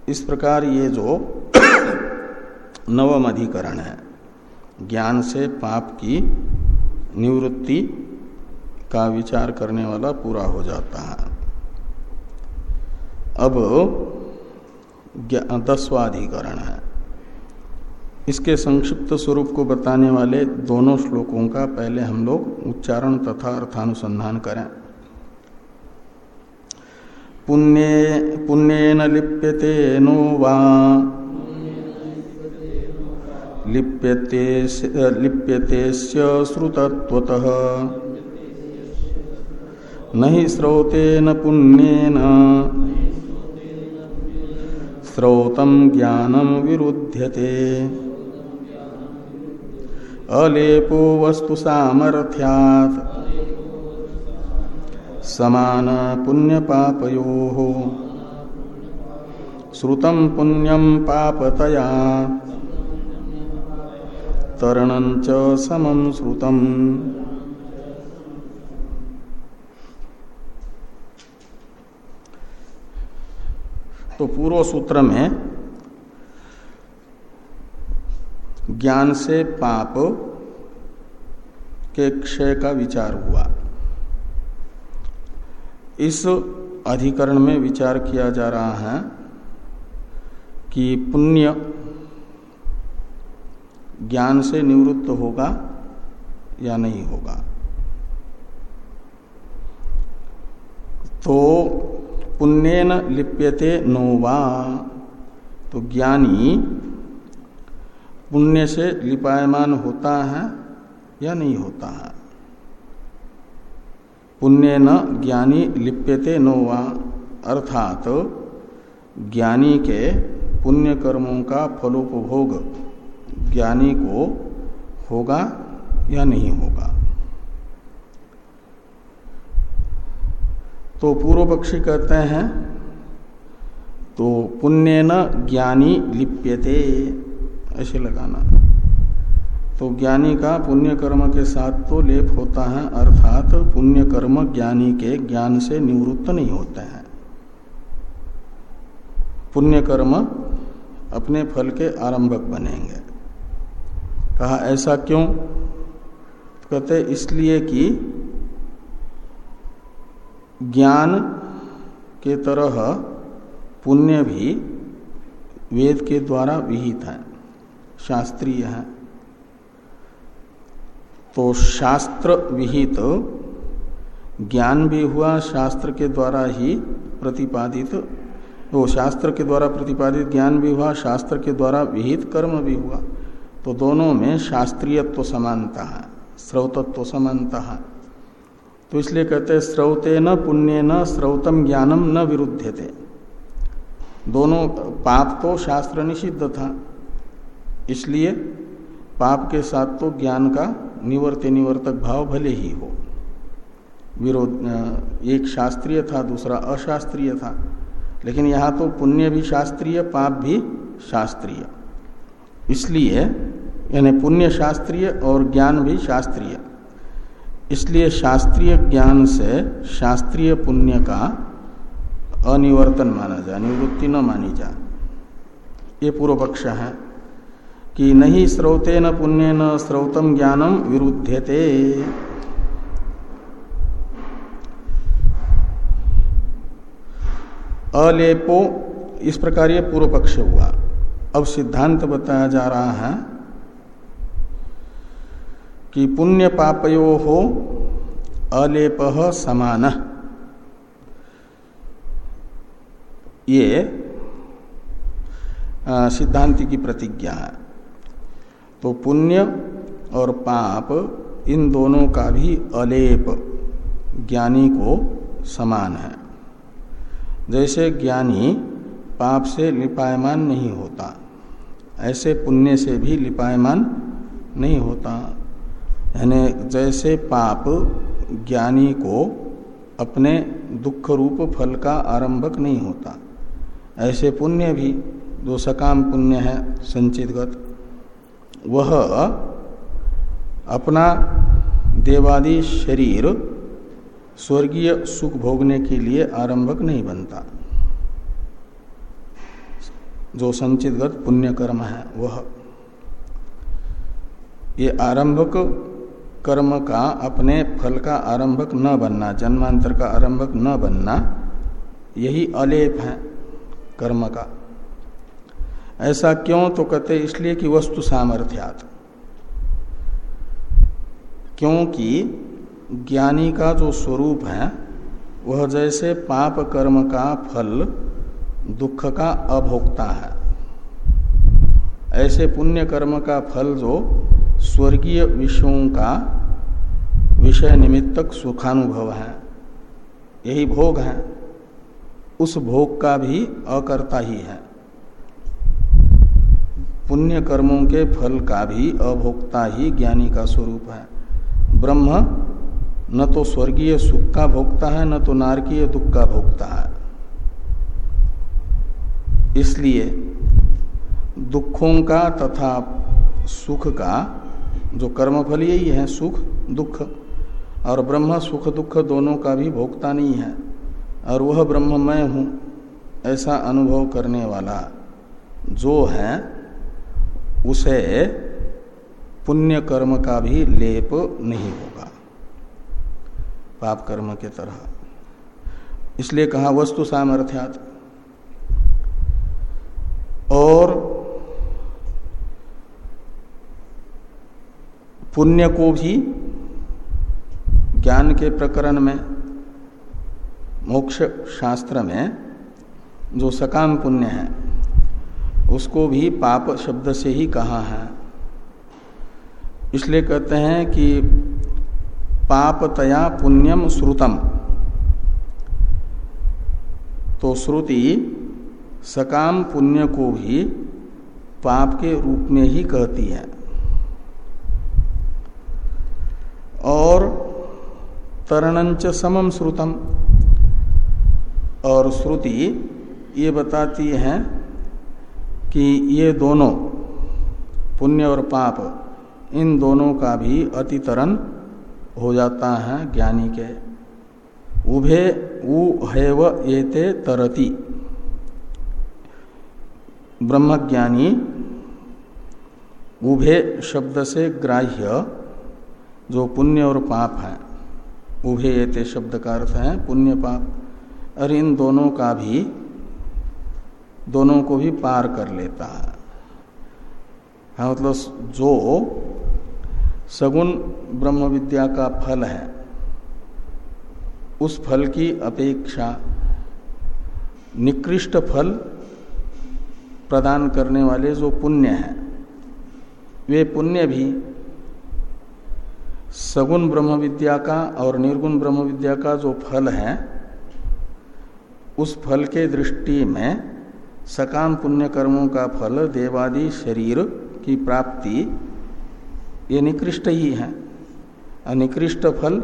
इस प्रकार ये जो नवम अधिकरण है। ज्ञान से पाप की निवृत्ति का विचार करने वाला पूरा हो जाता है। अब दसवा अधिकरण है। इसके संक्षिप्त स्वरूप को बताने वाले दोनों श्लोकों का पहले हम लोग उच्चारण तथा अर्थानुसंधान करें। पुण्य पुण्यन लिप्यते नो वा लिप्यते श्रुतत्वतः। न स्रोतेन पुण्येन। स्रोतं ज्ञानं विरुध्यते। अलेपो वस्तु सामर्थ्यात्। समान पुण्य पापयोः श्रुतं पुण्यं पापतया। तरणंच समम श्रुतम। तो पूर्व सूत्र में ज्ञान से पाप के क्षय का विचार हुआ। इस अधिकरण में विचार किया जा रहा है कि पुण्य ज्ञान से निवृत्त होगा या नहीं होगा? तो पुण्यन लिप्यते नोवा तो ज्ञानी पुण्य से लिपायमान होता है या नहीं होता है? पुण्य न ज्ञानी लिप्यते नोवा अर्थात ज्ञानी के पुण्य कर्मों का फलोपभोग ज्ञानी को होगा या नहीं होगा? तो पूर्व पक्षी कहते हैं तो पुण्य न ज्ञानी लिप्यते, ऐसे लगाना। तो ज्ञानी का पुण्य कर्म के साथ तो लेप होता है, अर्थात पुण्य कर्म ज्ञानी के ज्ञान से निवृत्त नहीं होते हैं। पुण्य कर्म अपने फल के आरंभक बनेंगे। कहा, ऐसा क्यों? तो कहते इसलिए कि ज्ञान के तरह पुण्य भी वेद के द्वारा विहित है, शास्त्रीय है। तो शास्त्र विहित, ज्ञान भी हुआ, शास्त्र के द्वारा ही प्रतिपादित, वो शास्त्र के द्वारा प्रतिपादित ज्ञान भी हुआ, शास्त्र के द्वारा विहित कर्म भी हुआ। तो दोनों में शास्त्रीयत्व समानता है स्रोतत्व समानता है। तो इसलिए कहते हैं स्रोते न पुण्य न स्रोतम ज्ञानम न विरुद्ध थे दोनों पाप तो शास्त्र निषिद्ध था, इसलिए पाप के साथ तो ज्ञान का निवर्त निवर्तक भाव भले ही हो। विरोध एक शास्त्रीय था, दूसरा अशास्त्रीय था, लेकिन यहाँ तो पुण्य भी शास्त्रीय, पाप भी शास्त्रीय। इसलिए यानी पुण्य शास्त्रीय और ज्ञान भी शास्त्रीय। इसलिए शास्त्रीय ज्ञान से शास्त्रीय पुण्य का अनिवर्तन माना जाए, निवृत्ति न मानी जाए। ये पूर्व पक्ष है कि नहीं स्रोते न पुण्य न स्रोतम ज्ञानम विरुद्धते अलेपो, इस प्रकार ये पूर्व पक्ष हुआ। अब सिद्धांत बताया जा रहा है कि पुण्य पापयो हो, अलेप समान। ये सिद्धांति की प्रतिज्ञा है। तो पुण्य और पाप, इन दोनों का भी अलेप, ज्ञानी को समान है। जैसे ज्ञानी पाप से लिपायमान नहीं होता ऐसे पुण्य से भी लिपायमान नहीं होता। यानी जैसे पाप ज्ञानी को अपने दुख रूप फल का आरंभक नहीं होता, ऐसे पुण्य भी जो सकाम पुण्य है, संचितगत, वह अपना देवादि शरीर स्वर्गीय सुख भोगने के लिए आरंभक नहीं बनता। जो संचितगत पुण्य कर्म है, वह। ये आरंभक कर्म का अपने फल का आरंभक न बनना, जन्मांतर का आरंभक न बनना, यही अलेप है कर्म का। ऐसा क्यों? तो कहते इसलिए कि वस्तु सामर्थ्यात। क्योंकि ज्ञानी का जो स्वरूप है, वह जैसे पाप कर्म का फल दुख का अभोक्ता है। ऐसे पुण्य कर्म का फल जो स्वर्गीय विषयों का विषय निमित्तक सुखानुभव है, यही भोग है। उस भोग का भी अकर्ता ही है। पुण्य कर्मों के फल का भी अभोक्ता ही ज्ञानी का स्वरूप है। ब्रह्म न तो स्वर्गीय सुख का भोगता है, न तो नारकीय दुख का भोगता है। इसलिए दुखों का तथा सुख का जो कर्मफल यही है, सुख, दुख और ब्रह्म, सुख, दुख दोनों का भी भोगता नहीं है और वह ब्रह्म मैं हूँ ऐसा अनुभव करने वाला जो है, उसे पुण्य कर्म का भी लेप नहीं होगा। पाप कर्म के तरह। इसलिए कहा, वस्तु सामर्थ्यात। और पुण्य को भी ज्ञान के प्रकरण में मोक्ष शास्त्र में जो सकाम पुण्य है, उसको भी पाप शब्द से ही कहा है। इसलिए कहते हैं कि पापतया पुण्यम श्रुतम। तो श्रुति सकाम पुण्य को भी पाप के रूप में ही कहती है। और तरणंच समम श्रुतम। और श्रुति ये बताती है कि ये दोनों, पुण्य और पाप, इन दोनों का भी अतितरण हो जाता है ज्ञानी के। उभे उ हैव एते तरती। ब्रह्मज्ञानी उभे शब्द से ग्राह्य, जो पुण्य और पाप है। उभे एते शब्द का अर्थ है पुण्य पाप। और इन दोनों का भी, दोनों को भी पार कर लेता है। हाँ मतलब जो सगुण ब्रह्म विद्या का फल है, उस फल की अपेक्षा निकृष्ट फल प्रदान करने वाले जो पुण्य हैं, वे पुण्य भी सगुण ब्रह्म विद्या का और निर्गुण ब्रह्म विद्या का जो फल है, उस फल के दृष्टि में सकाम पुण्य कर्मों का फल देवादि शरीर की प्राप्ति, ये निकृष्ट ही है। अनिकृष्ट फल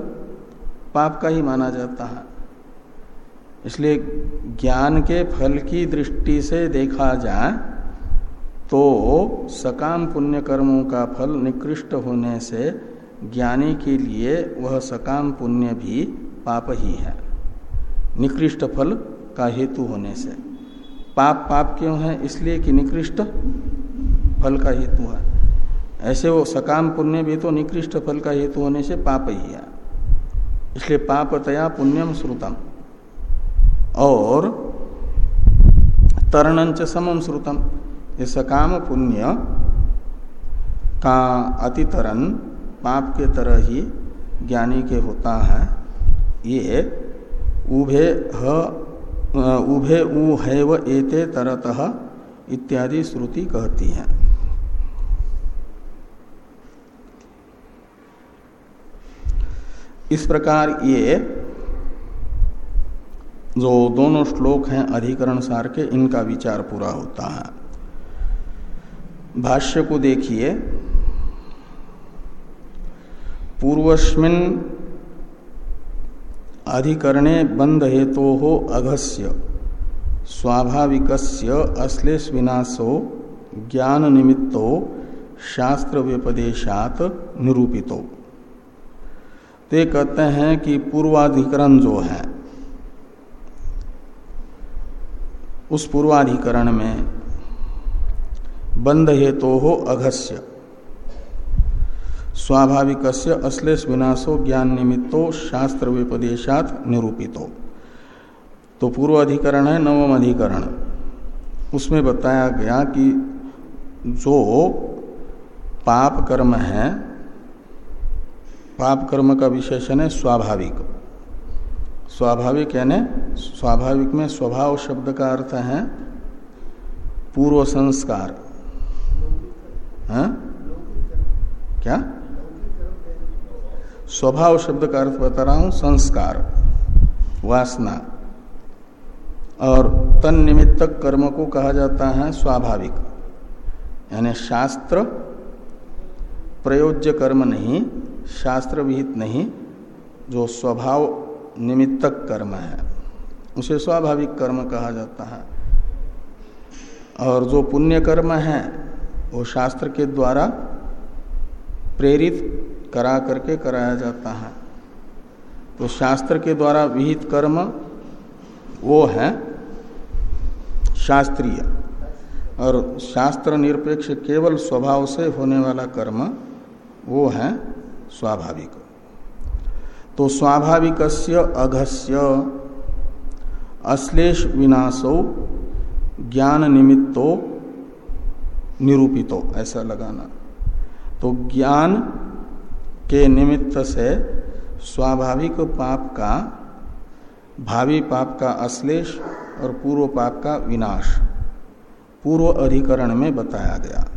पाप का ही माना जाता है। इसलिए ज्ञान के फल की दृष्टि से देखा जाए तो सकाम पुण्य कर्मों का फल निकृष्ट होने से ज्ञानी के लिए वह सकाम पुण्य भी पाप ही है। निकृष्ट फल का हेतु होने से। पाप पाप क्यों है? इसलिए कि निकृष्ट फल का हेतु है। ऐसे वो सकाम पुण्य भी तो निकृष्ट फल का हेतु होने से पाप ही है। इसलिए पापतया पुण्यम श्रुतम। और तरणंच समम श्रुतम। ये सकाम पुण्य, का अतितरण पाप के तरह ही ज्ञानी के होता है, ये उभे ह, उभे उ हैव एते तरतः इत्यादि श्रुति कहती है। इस प्रकार ये जो दोनों श्लोक हैं अधिकरण सार के, इनका विचार पूरा होता है। भाष्य को देखिए। पूर्वस्मिन अधिकरणे बंध हेतु हो अघस्य स्वाभाविक अश्लेष विनाशो ज्ञान निमित्तो शास्त्र व्यपदेशात निरूपितो। ते कहते हैं कि पूर्वाधिकरण जो है उस पूर्वाधिकरण में बंध हेतु हो अघस्य। स्वाभाविक अश्लेष विनाशो ज्ञान निमित्तो शास्त्र व्यपदेशात निरूपितो। तो पूर्व अधिकरण है, नवम अधिकरण। उसमें बताया गया कि जो पाप कर्म है, पाप कर्म का विशेषण है स्वाभाविक। स्वाभाविक यानी स्वाभाविक में स्वभाव शब्द का अर्थ है पूर्व संस्कार है? हाँ? क्या स्वभाव शब्द का अर्थ बता रहा हूँ, संस्कार, वासना और तन निमित्तक कर्म को कहा जाता है स्वाभाविक यानी शास्त्र प्रयोज्य कर्म नहीं, शास्त्र विहित नहीं, जो स्वभाव निमित्तक कर्म है। उसे स्वाभाविक कर्म कहा जाता है। और जो पुण्य कर्म है, वो शास्त्र के द्वारा प्रेरित करा करके कराया जाता है। तो शास्त्र के द्वारा विहित कर्म वो है शास्त्रीय। और शास्त्र निरपेक्ष केवल स्वभाव से होने वाला कर्म वो है स्वाभाविक। तो स्वाभाविक अघस्य। अश्लेष विनाशो ज्ञान निमित्तो निरूपितो, ऐसा लगाना। तो ज्ञान के निमित्त से स्वाभाविक पाप का, भावी पाप का अश्लेष और पूर्व पाप का विनाश पूर्व अधिकरण में बताया गया।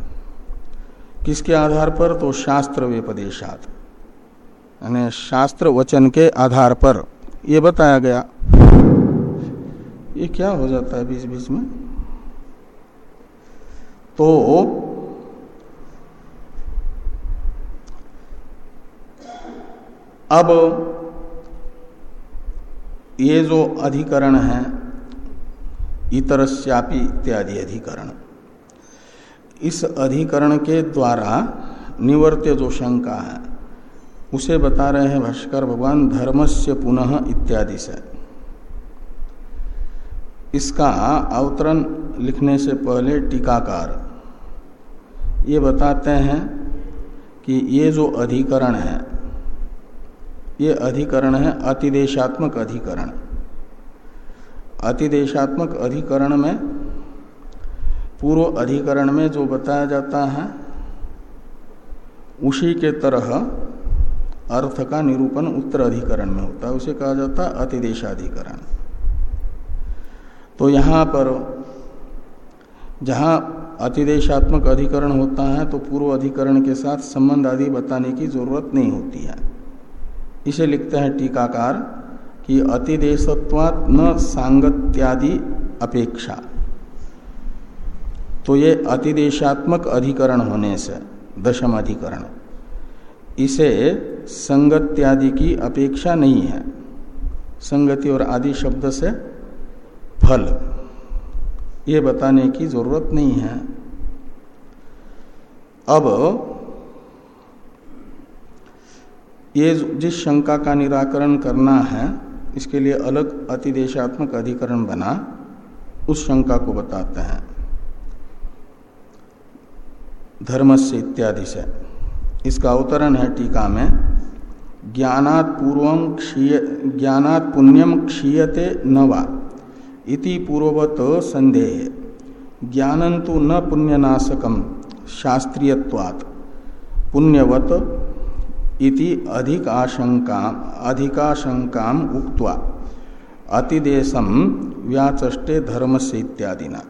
किसके आधार पर? तो शास्त्र व्यपदेशात यानी शास्त्र वचन के आधार पर ये बताया गया। ये क्या हो जाता है बीच बीच में? तो अब ये जो अधिकरण है, इतरस्यापि इत्यादि अधिकरण, इस अधिकरण के द्वारा निवर्त्य जो शंका है उसे बता रहे हैं भाष्कर, भगवान, धर्मस्य पुनः इत्यादि से। इसका अवतरण लिखने से पहले टीकाकार ये बताते हैं कि ये जो अधिकरण है, ये अधिकरण है अतिदेशात्मक अधिकरण। अतिदेशात्मक अधिकरण में, पूर्व अधिकरण में जो बताया जाता है, उसी के तरह अर्थ का निरूपण उत्तर अधिकरण में होता है, उसे कहा जाता है अतिदेशाधिकरण। तो यहाँ पर जहाँ अतिदेशात्मक अधिकरण होता है तो पूर्व अधिकरण के साथ संबंध आदि बताने की ज़रूरत नहीं होती है। इसे लिखते हैं टीकाकार कि अतिदेशत्वात् न सांगत्यादि अपेक्षा। तो ये अतिदेशात्मक अधिकरण होने से, दशम अधिकरण। इसे संगत्यादि की अपेक्षा नहीं है। संगति और आदि शब्द से फल। ये बताने की ज़रूरत नहीं है। अब, ये जिस शंका का निराकरण करना है, इसके लिए अलग अतिदेशात्मक अधिकरण बना, उस शंका को बताते हैं। धर्म से इत्यादि से। इसका अवतरण है टीका में। ज्ञानात पूर्व क्षीय, ज्ञानात पुण्यम क्षीयते न वा? इति पूर्ववत संदेह। ज्ञानंतु न पुण्यनाशकम शास्त्रीयवात् पुण्यवत इति अधिक आशंका अधिकाशंका उक्त्वा अतिदेशम व्याचष्टे धर्म से इत्यादि ना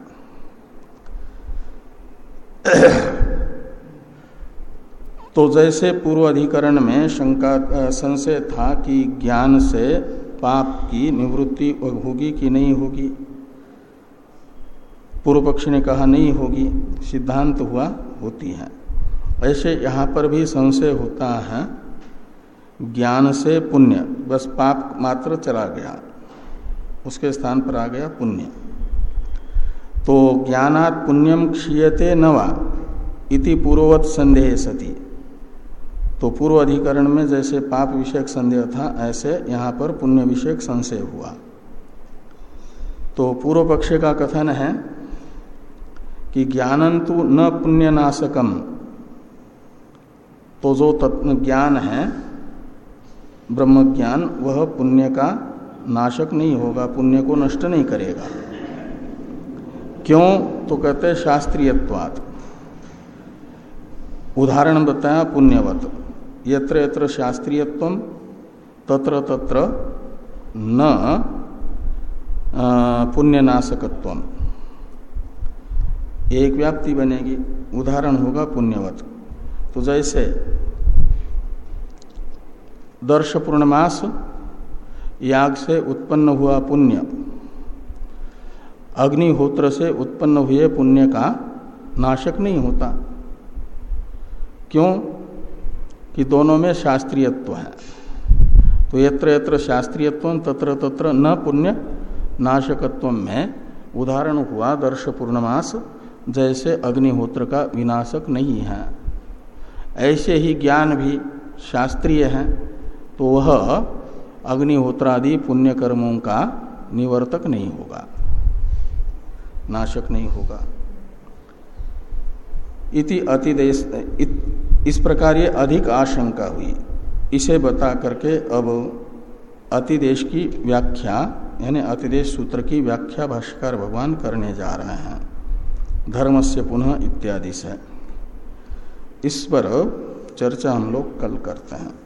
तो जैसे पूर्व अधिकरण में शंका संशय था कि ज्ञान से पाप की निवृत्ति होगी कि नहीं होगी? पूर्व पक्ष ने कहा, नहीं होगी। सिद्धांत हुआ, होती है। ऐसे यहाँ पर भी संशय होता है। ज्ञान से पुण्य, बस पाप मात्र चला गया। उसके स्थान पर आ गया पुण्य। तो ज्ञानात पुण्यम क्षीयते नवा इति पूर्ववत संदेह सती। तो पूर्व अधिकरण में जैसे पाप विषयक संदेह था, ऐसे यहाँ पर पुण्य विषयक संशय हुआ। तो पूर्व पक्ष का कथन है कि ज्ञानंतु न पुण्यनाशकम। तो जो तत्व ज्ञान है ब्रह्म ज्ञान वह पुण्य का नाशक नहीं होगा, पुण्य को नष्ट नहीं करेगा। क्यों? तो कहते शास्त्रीयत्वात्। उदाहरण बताया पुण्यवत। यत्र यत्र शास्त्रीयत्व, तत्र तत्र न पुण्यनाशकत्व। एक व्याप्ति बनेगी। उदाहरण होगा पुण्यवत। तो जैसे दर्श पूर्णमास याग से उत्पन्न हुआ पुण्य, अग्निहोत्र से उत्पन्न हुए पुण्य का नाशक नहीं होता। क्यों? कि दोनों में शास्त्रीयत्व है। तो यत्र यत्र शास्त्रीयत्व, तत्र तत्र न पुण्य नाशकत्व में उदाहरण हुआ, दर्श पूर्णमास, जैसे अग्निहोत्र का विनाशक नहीं है। ऐसे ही ज्ञान भी शास्त्रीय है तो वह अग्निहोत्रादि पुण्य कर्मों का निवर्तक नहीं होगा, नाशक नहीं होगा। इति अतिदेश इस प्रकार ये अधिक आशंका हुई। इसे बता करके अब अतिदेश की व्याख्या, यानी अतिदेश सूत्र की व्याख्या भाष्कर भगवान करने जा रहे हैं। धर्म से पुनः इत्यादि से। इस पर चर्चा हम लोग कल करते हैं।